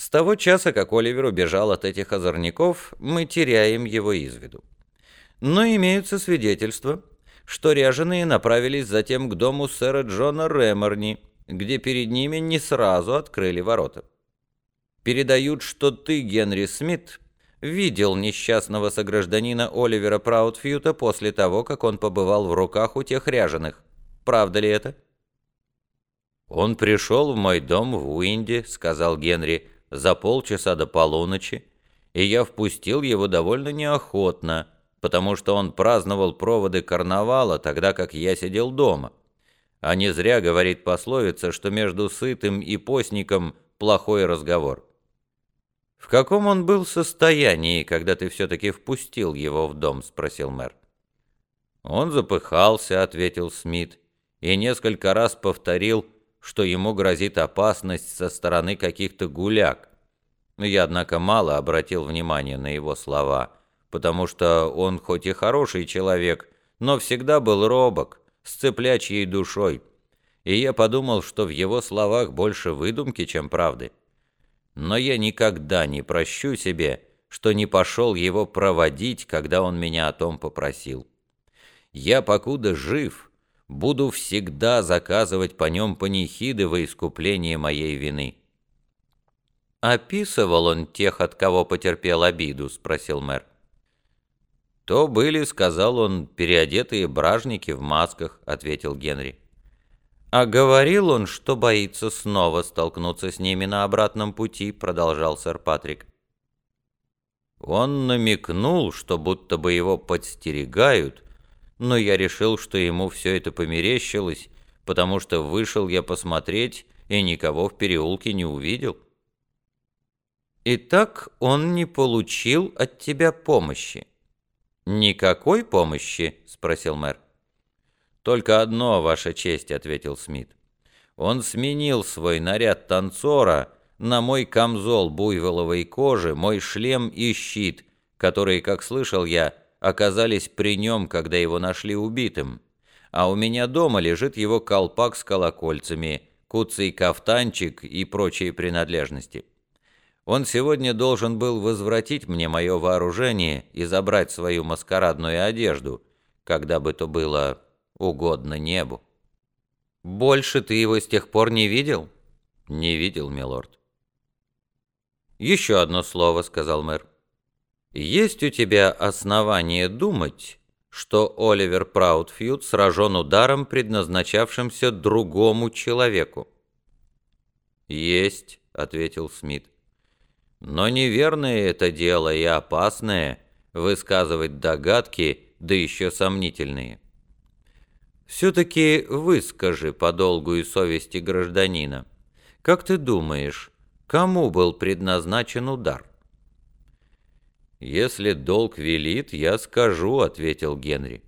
С того часа, как Оливер убежал от этих озорников, мы теряем его из виду. Но имеются свидетельства, что ряженые направились затем к дому сэра Джона Реморни, где перед ними не сразу открыли ворота. Передают, что ты, Генри Смит, видел несчастного согражданина Оливера Праудфьюта после того, как он побывал в руках у тех ряженых. Правда ли это? «Он пришел в мой дом в Уинди», — сказал Генри, — за полчаса до полуночи, и я впустил его довольно неохотно, потому что он праздновал проводы карнавала, тогда как я сидел дома. А не зря говорит пословица, что между сытым и постником плохой разговор. «В каком он был состоянии, когда ты все-таки впустил его в дом?» — спросил мэр. «Он запыхался», — ответил Смит, и несколько раз повторил — что ему грозит опасность со стороны каких-то гуляк. Я, однако, мало обратил внимания на его слова, потому что он хоть и хороший человек, но всегда был робок, с цеплячьей душой, и я подумал, что в его словах больше выдумки, чем правды. Но я никогда не прощу себе, что не пошел его проводить, когда он меня о том попросил. Я, покуда жив, буду всегда заказывать по нем панихиды во искупление моей вины». «Описывал он тех, от кого потерпел обиду?» — спросил мэр. «То были, — сказал он, — переодетые бражники в масках», — ответил Генри. «А говорил он, что боится снова столкнуться с ними на обратном пути», — продолжал сэр Патрик. Он намекнул, что будто бы его подстерегают, но я решил, что ему все это померещилось, потому что вышел я посмотреть и никого в переулке не увидел. «Итак, он не получил от тебя помощи?» «Никакой помощи?» — спросил мэр. «Только одно, Ваша честь», — ответил Смит. «Он сменил свой наряд танцора на мой камзол буйволовой кожи, мой шлем и щит, которые, как слышал я, оказались при нем, когда его нашли убитым, а у меня дома лежит его колпак с колокольцами, куцый кафтанчик и прочие принадлежности. Он сегодня должен был возвратить мне мое вооружение и забрать свою маскарадную одежду, когда бы то было угодно небу. Больше ты его с тех пор не видел? Не видел, милорд. Еще одно слово, сказал мэр. Есть у тебя основания думать, что Оливер Праудфьюд сражен ударом, предназначавшимся другому человеку? «Есть», — ответил Смит. «Но неверное это дело и опасное — высказывать догадки, да еще сомнительные. Все-таки выскажи по долгу и совести гражданина. Как ты думаешь, кому был предназначен удар?» «Если долг велит, я скажу», — ответил Генри.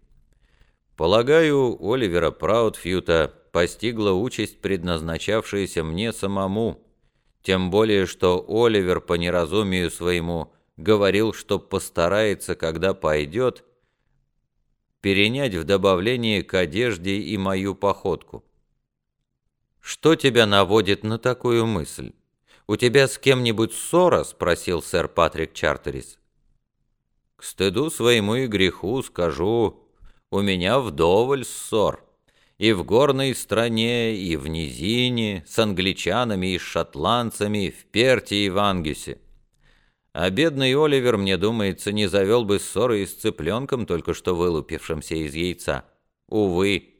«Полагаю, Оливера Праудфьюта постигла участь, предназначавшаяся мне самому, тем более, что Оливер по неразумию своему говорил, что постарается, когда пойдет, перенять в добавление к одежде и мою походку. «Что тебя наводит на такую мысль? У тебя с кем-нибудь ссора?» — спросил сэр Патрик Чартерис. К стыду своему и греху скажу, у меня вдоволь ссор. И в горной стране, и в низине, с англичанами и шотландцами, в Перте и в Ангюсе. А бедный Оливер, мне думается, не завел бы ссоры и с цыпленком, только что вылупившимся из яйца. Увы,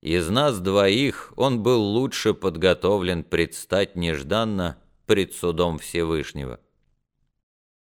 из нас двоих он был лучше подготовлен предстать нежданно пред судом Всевышнего.